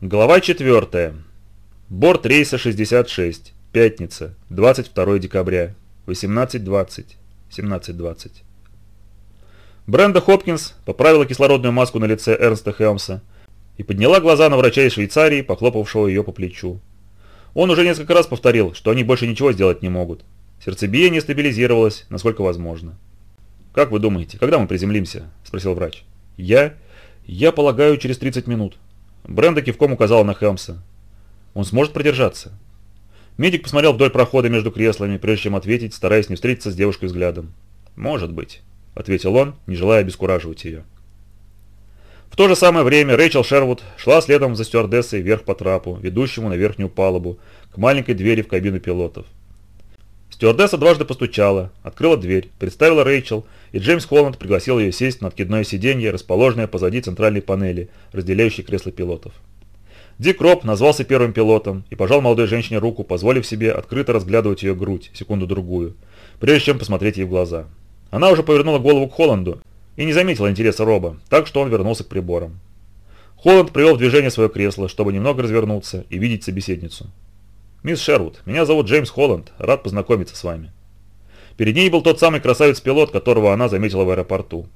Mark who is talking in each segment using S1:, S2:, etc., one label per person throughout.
S1: Глава 4. Борт рейса 66. Пятница. 22 декабря. 18.20. 17.20. Бренда Хопкинс поправила кислородную маску на лице Эрнста Хелмса и подняла глаза на врача из Швейцарии, похлопавшего ее по плечу. Он уже несколько раз повторил, что они больше ничего сделать не могут. Сердцебиение стабилизировалось, насколько возможно. «Как вы думаете, когда мы приземлимся?» – спросил врач. «Я? Я полагаю, через 30 минут». Бренда кивком указала на Хелмса. «Он сможет продержаться?» Медик посмотрел вдоль прохода между креслами, прежде чем ответить, стараясь не встретиться с девушкой взглядом. «Может быть», — ответил он, не желая обескураживать ее. В то же самое время Рэйчел Шервуд шла следом за стюардессой вверх по трапу, ведущему на верхнюю палубу, к маленькой двери в кабину пилотов. Стюардесса дважды постучала, открыла дверь, представила Рэйчел, и Джеймс Холланд пригласил ее сесть на откидное сиденье, расположенное позади центральной панели, разделяющей кресло пилотов. Дик Роб назвался первым пилотом и пожал молодой женщине руку, позволив себе открыто разглядывать ее грудь секунду-другую, прежде чем посмотреть ей в глаза. Она уже повернула голову к Холланду и не заметила интереса Роба, так что он вернулся к приборам. Холланд привел в движение свое кресло, чтобы немного развернуться и видеть собеседницу. «Мисс Шервуд, меня зовут Джеймс Холланд, рад познакомиться с вами». Перед ней был тот самый красавец-пилот, которого она заметила в аэропорту.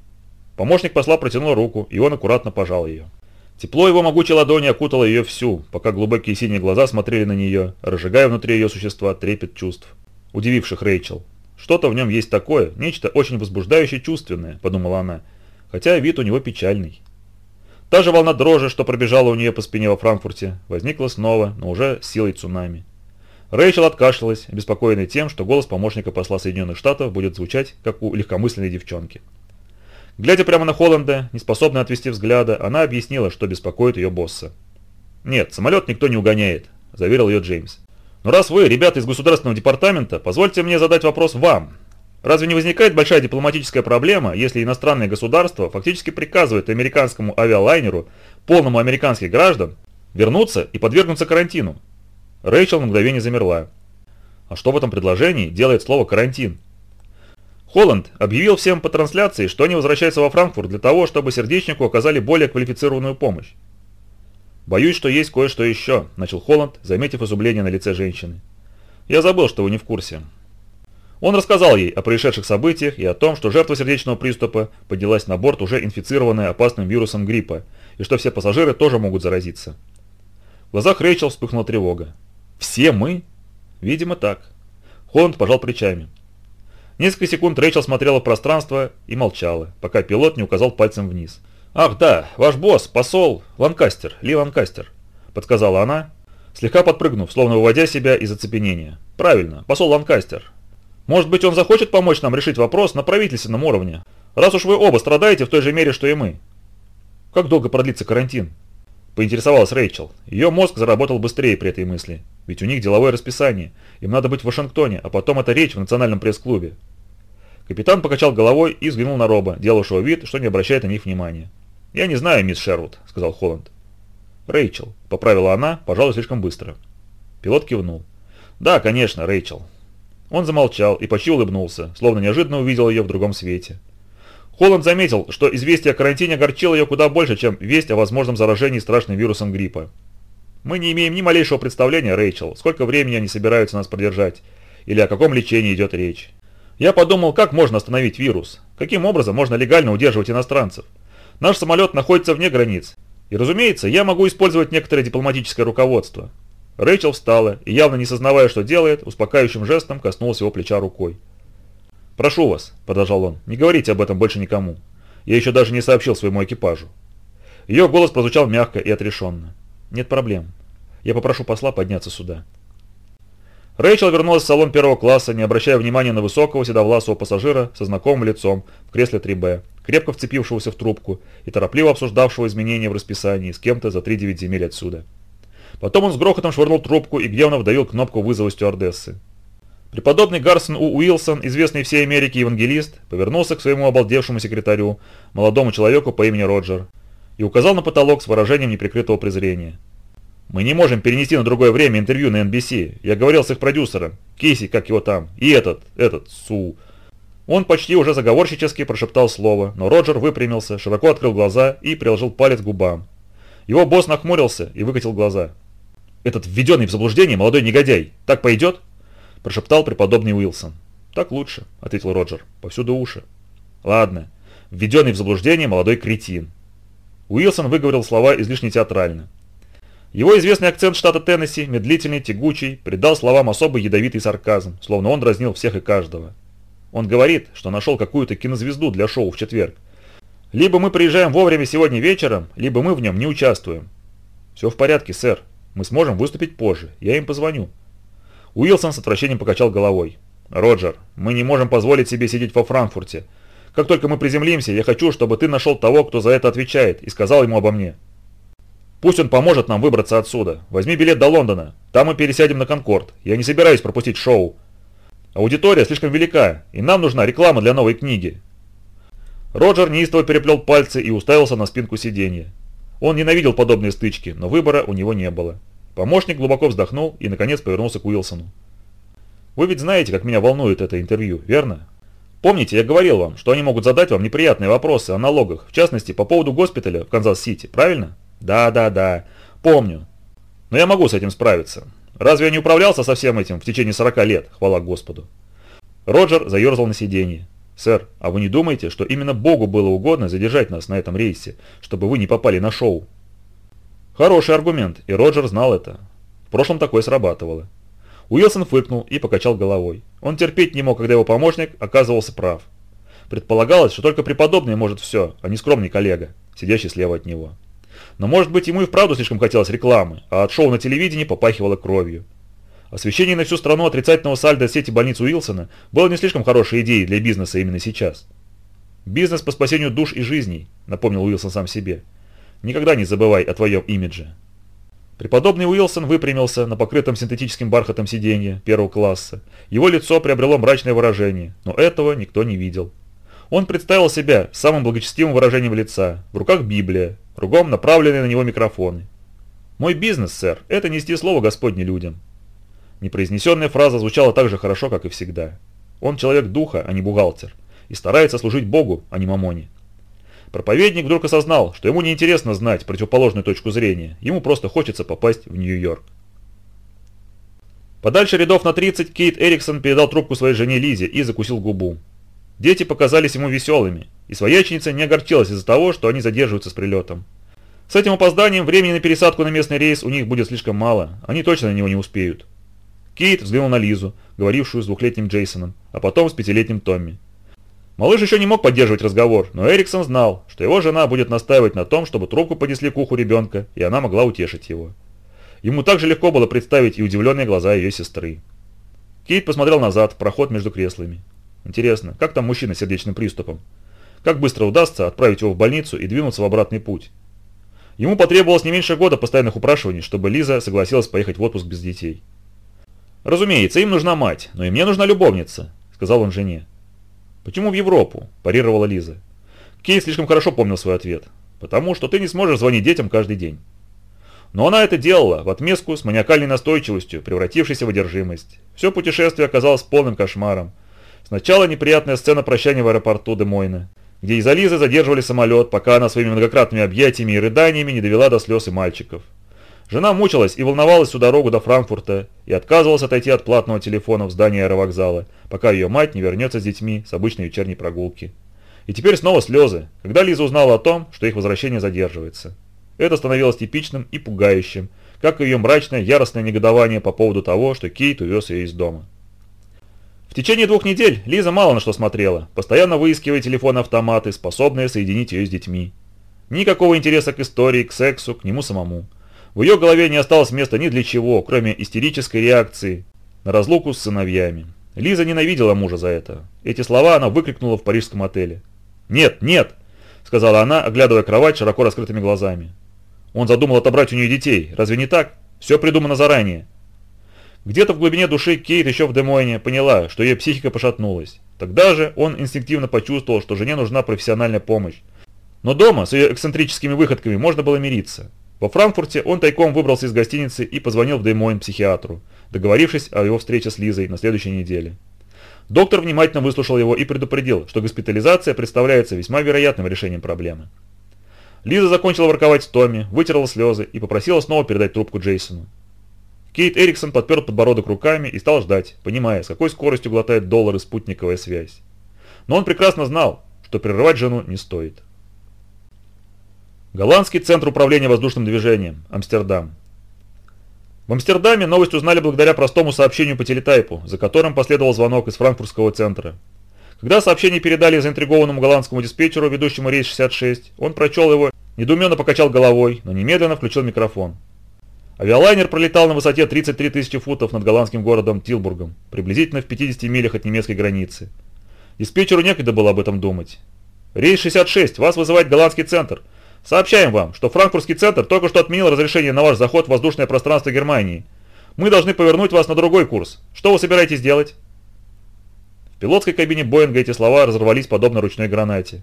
S1: Помощник посла протянул руку, и он аккуратно пожал ее. Тепло его могучей ладони окутало ее всю, пока глубокие синие глаза смотрели на нее, разжигая внутри ее существа трепет чувств, удививших Рэйчел. «Что-то в нем есть такое, нечто очень возбуждающее чувственное», – подумала она, хотя вид у него печальный. Та же волна дрожи, что пробежала у нее по спине во Франкфурте, возникла снова, но уже силой цунами. Рэйчел откашлялась, обеспокоенной тем, что голос помощника посла Соединенных Штатов будет звучать, как у легкомысленной девчонки. Глядя прямо на Холланда, неспособная отвести взгляда, она объяснила, что беспокоит ее босса. «Нет, самолет никто не угоняет», – заверил ее Джеймс. «Но раз вы, ребята из Государственного департамента, позвольте мне задать вопрос вам. Разве не возникает большая дипломатическая проблема, если иностранное государство фактически приказывает американскому авиалайнеру, полному американских граждан, вернуться и подвергнуться карантину?» Рэйчел на мгновение замерла. А что в этом предложении делает слово «карантин»? Холланд объявил всем по трансляции, что они возвращаются во Франкфурт для того, чтобы сердечнику оказали более квалифицированную помощь. «Боюсь, что есть кое-что еще», – начал Холланд, заметив изумление на лице женщины. «Я забыл, что вы не в курсе». Он рассказал ей о происшедших событиях и о том, что жертва сердечного приступа поднялась на борт уже инфицированная опасным вирусом гриппа, и что все пассажиры тоже могут заразиться. В глазах Рэйчел вспыхнула тревога. «Все мы?» «Видимо, так». Холланд пожал плечами. Несколько секунд Рэйчел смотрела в пространство и молчала, пока пилот не указал пальцем вниз. «Ах да, ваш босс, посол, Ланкастер, Ли Ланкастер», – подсказала она, слегка подпрыгнув, словно выводя себя из оцепенения. «Правильно, посол Ланкастер. Может быть, он захочет помочь нам решить вопрос на правительственном уровне, раз уж вы оба страдаете в той же мере, что и мы». «Как долго продлится карантин?» Поинтересовалась Рэйчел. Ее мозг заработал быстрее при этой мысли. Ведь у них деловое расписание. Им надо быть в Вашингтоне, а потом это речь в национальном пресс-клубе. Капитан покачал головой и взглянул на Роба, делавшего вид, что не обращает на них внимания. «Я не знаю, мисс Шервуд», — сказал Холланд. «Рэйчел», — поправила она, пожалуй, слишком быстро. Пилот кивнул. «Да, конечно, Рэйчел». Он замолчал и почти улыбнулся, словно неожиданно увидел ее в другом свете. Холланд заметил, что известие о карантине огорчило ее куда больше, чем весть о возможном заражении страшным вирусом гриппа. «Мы не имеем ни малейшего представления, Рэйчел, сколько времени они собираются нас продержать, или о каком лечении идет речь. Я подумал, как можно остановить вирус, каким образом можно легально удерживать иностранцев. Наш самолет находится вне границ, и, разумеется, я могу использовать некоторое дипломатическое руководство». Рэйчел встала и, явно не сознавая, что делает, успокаивающим жестом коснулась его плеча рукой. «Прошу вас», – продолжал он, – «не говорите об этом больше никому. Я еще даже не сообщил своему экипажу». Ее голос прозвучал мягко и отрешенно. «Нет проблем. Я попрошу посла подняться сюда». Рэйчел вернулась в салон первого класса, не обращая внимания на высокого седовласого пассажира со знакомым лицом в кресле 3Б, крепко вцепившегося в трубку и торопливо обсуждавшего изменения в расписании с кем-то за 3-9 земель отсюда. Потом он с грохотом швырнул трубку и гневно вдавил кнопку вызова стюардессы. Преподобный Гарсон У. Уилсон, известный всей Америке евангелист, повернулся к своему обалдевшему секретарю, молодому человеку по имени Роджер, и указал на потолок с выражением неприкрытого презрения. «Мы не можем перенести на другое время интервью на NBC. Я говорил с их продюсером. Кейси, как его там. И этот, этот, Су». Он почти уже заговорщически прошептал слово, но Роджер выпрямился, широко открыл глаза и приложил палец к губам. Его босс нахмурился и выкатил глаза. «Этот введенный в заблуждение молодой негодяй, так пойдет?» – прошептал преподобный Уилсон. «Так лучше», – ответил Роджер. «Повсюду уши». «Ладно. Введенный в заблуждение молодой кретин». Уилсон выговорил слова излишне театрально. Его известный акцент штата Теннесси, медлительный, тягучий, придал словам особый ядовитый сарказм, словно он дразнил всех и каждого. Он говорит, что нашел какую-то кинозвезду для шоу в четверг. Либо мы приезжаем вовремя сегодня вечером, либо мы в нем не участвуем. Все в порядке, сэр. Мы сможем выступить позже. Я им позвоню. Уилсон с отвращением покачал головой. «Роджер, мы не можем позволить себе сидеть во Франкфурте. Как только мы приземлимся, я хочу, чтобы ты нашел того, кто за это отвечает, и сказал ему обо мне. Пусть он поможет нам выбраться отсюда. Возьми билет до Лондона. Там мы пересядем на Конкорд. Я не собираюсь пропустить шоу. Аудитория слишком велика, и нам нужна реклама для новой книги». Роджер неистово переплел пальцы и уставился на спинку сиденья. Он ненавидел подобные стычки, но выбора у него не было. Помощник глубоко вздохнул и, наконец, повернулся к Уилсону. «Вы ведь знаете, как меня волнует это интервью, верно? Помните, я говорил вам, что они могут задать вам неприятные вопросы о налогах, в частности, по поводу госпиталя в Канзас-Сити, правильно? Да, да, да, помню. Но я могу с этим справиться. Разве я не управлялся со всем этим в течение 40 лет, хвала Господу?» Роджер заерзал на сиденье. «Сэр, а вы не думаете, что именно Богу было угодно задержать нас на этом рейсе, чтобы вы не попали на шоу?» Хороший аргумент, и Роджер знал это. В прошлом такое срабатывало. Уилсон фыркнул и покачал головой. Он терпеть не мог, когда его помощник оказывался прав. Предполагалось, что только преподобный может все, а не скромный коллега, сидящий слева от него. Но может быть ему и вправду слишком хотелось рекламы, а от шоу на телевидении попахивало кровью. Освещение на всю страну отрицательного сальда сети больниц Уилсона было не слишком хорошей идеей для бизнеса именно сейчас. «Бизнес по спасению душ и жизней», — напомнил Уилсон сам себе. «Никогда не забывай о твоем имидже». Преподобный Уилсон выпрямился на покрытом синтетическим бархатом сиденье первого класса. Его лицо приобрело мрачное выражение, но этого никто не видел. Он представил себя самым благочестивым выражением лица, в руках Библия, кругом направленные на него микрофоны. «Мой бизнес, сэр, это нести слово Господне людям. Непроизнесенная фраза звучала так же хорошо, как и всегда. Он человек духа, а не бухгалтер, и старается служить Богу, а не мамоне. Проповедник вдруг осознал, что ему неинтересно знать противоположную точку зрения, ему просто хочется попасть в Нью-Йорк. Подальше рядов на 30 Кейт Эриксон передал трубку своей жене Лизе и закусил губу. Дети показались ему веселыми, и свояченица не огорчилась из-за того, что они задерживаются с прилетом. С этим опозданием времени на пересадку на местный рейс у них будет слишком мало, они точно на него не успеют. Кейт взглянул на Лизу, говорившую с двухлетним Джейсоном, а потом с пятилетним Томми. Малыш еще не мог поддерживать разговор, но Эриксон знал, что его жена будет настаивать на том, чтобы трубку поднесли к уху ребенка, и она могла утешить его. Ему также легко было представить и удивленные глаза ее сестры. Кейт посмотрел назад, в проход между креслами. Интересно, как там мужчина с сердечным приступом? Как быстро удастся отправить его в больницу и двинуться в обратный путь? Ему потребовалось не меньше года постоянных упрашиваний, чтобы Лиза согласилась поехать в отпуск без детей. «Разумеется, им нужна мать, но и мне нужна любовница», — сказал он жене. «Почему в Европу?» – парировала Лиза. Кей слишком хорошо помнил свой ответ. «Потому что ты не сможешь звонить детям каждый день». Но она это делала в отместку с маниакальной настойчивостью, превратившейся в одержимость. Все путешествие оказалось полным кошмаром. Сначала неприятная сцена прощания в аэропорту Демойна, где из-за Лизы задерживали самолет, пока она своими многократными объятиями и рыданиями не довела до слез и мальчиков. Жена мучилась и волновалась всю дорогу до Франкфурта и отказывалась отойти от платного телефона в здании аэровокзала, пока ее мать не вернется с детьми с обычной вечерней прогулки. И теперь снова слезы, когда Лиза узнала о том, что их возвращение задерживается. Это становилось типичным и пугающим, как и ее мрачное, яростное негодование по поводу того, что Кейт увез ее из дома. В течение двух недель Лиза мало на что смотрела, постоянно выискивая телефоны-автоматы, способные соединить ее с детьми. Никакого интереса к истории, к сексу, к нему самому. В ее голове не осталось места ни для чего, кроме истерической реакции на разлуку с сыновьями. Лиза ненавидела мужа за это. Эти слова она выкрикнула в парижском отеле. «Нет, нет!» – сказала она, оглядывая кровать широко раскрытыми глазами. Он задумал отобрать у нее детей. Разве не так? Все придумано заранее. Где-то в глубине души Кейт еще в Демойне поняла, что ее психика пошатнулась. Тогда же он инстинктивно почувствовал, что жене нужна профессиональная помощь. Но дома с ее эксцентрическими выходками можно было мириться. Во Франкфурте он тайком выбрался из гостиницы и позвонил в Деймойн психиатру, договорившись о его встрече с Лизой на следующей неделе. Доктор внимательно выслушал его и предупредил, что госпитализация представляется весьма вероятным решением проблемы. Лиза закончила ворковать с Томми, вытерла слезы и попросила снова передать трубку Джейсону. Кейт Эриксон подпер подбородок руками и стал ждать, понимая, с какой скоростью глотает доллары спутниковая связь. Но он прекрасно знал, что прерывать жену не стоит. Голландский центр управления воздушным движением, Амстердам. В Амстердаме новость узнали благодаря простому сообщению по телетайпу, за которым последовал звонок из франкфуртского центра. Когда сообщение передали заинтригованному голландскому диспетчеру, ведущему рейс 66, он прочел его, недоуменно покачал головой, но немедленно включил микрофон. Авиалайнер пролетал на высоте 33 тысячи футов над голландским городом Тилбургом, приблизительно в 50 милях от немецкой границы. Диспетчеру некогда было об этом думать. «Рейс 66, вас вызывает голландский центр. Сообщаем вам, что франкфуртский центр только что отменил разрешение на ваш заход в воздушное пространство Германии. Мы должны повернуть вас на другой курс. Что вы собираетесь делать?» В пилотской кабине Боинга эти слова разорвались подобно ручной гранате.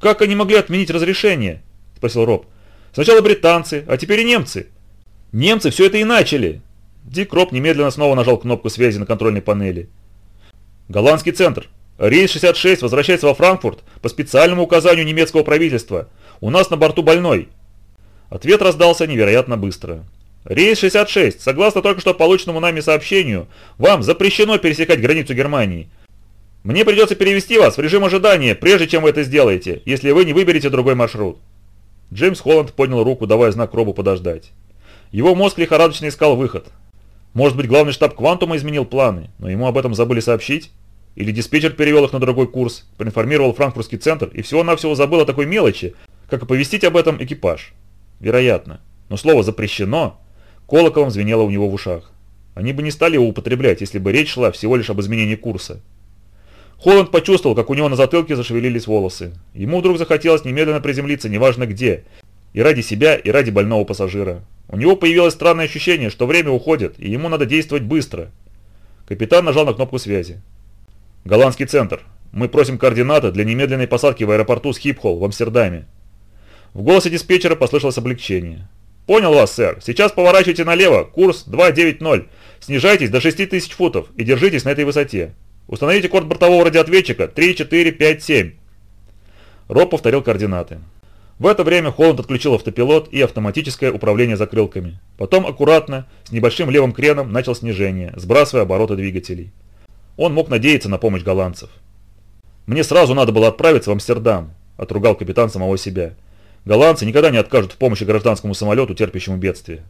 S1: «Как они могли отменить разрешение?» – спросил Роб. «Сначала британцы, а теперь и немцы. Немцы все это и начали!» Дик Роб немедленно снова нажал кнопку связи на контрольной панели. «Голландский центр. Рейс 66 возвращается во Франкфурт по специальному указанию немецкого правительства. У нас на борту больной». Ответ раздался невероятно быстро. «Рейс 66, согласно только что полученному нами сообщению, вам запрещено пересекать границу Германии. Мне придется перевести вас в режим ожидания, прежде чем вы это сделаете, если вы не выберете другой маршрут». Джеймс Холланд поднял руку, давая знак Робу подождать. Его мозг лихорадочно искал выход. Может быть, главный штаб Квантума изменил планы, но ему об этом забыли сообщить? Или диспетчер перевел их на другой курс, проинформировал франкфуртский центр и всего-навсего забыл о такой мелочи, как оповестить об этом экипаж? Вероятно. Но слово «запрещено» колоколом звенело у него в ушах. Они бы не стали его употреблять, если бы речь шла всего лишь об изменении курса. Холланд почувствовал, как у него на затылке зашевелились волосы. Ему вдруг захотелось немедленно приземлиться, неважно где, и ради себя, и ради больного пассажира. У него появилось странное ощущение, что время уходит, и ему надо действовать быстро. Капитан нажал на кнопку связи. «Голландский центр. Мы просим координаты для немедленной посадки в аэропорту Схипхолл в Амстердаме». В голосе диспетчера послышалось облегчение. «Понял вас, сэр. Сейчас поворачивайте налево. Курс 290. Снижайтесь до 6000 футов и держитесь на этой высоте. Установите код бортового радиоответчика 3457». Роб повторил координаты. В это время Холланд отключил автопилот и автоматическое управление закрылками. Потом аккуратно, с небольшим левым креном, начал снижение, сбрасывая обороты двигателей. Он мог надеяться на помощь голландцев. «Мне сразу надо было отправиться в Амстердам», – отругал капитан самого себя. «Голландцы никогда не откажут в помощи гражданскому самолету, терпящему бедствие.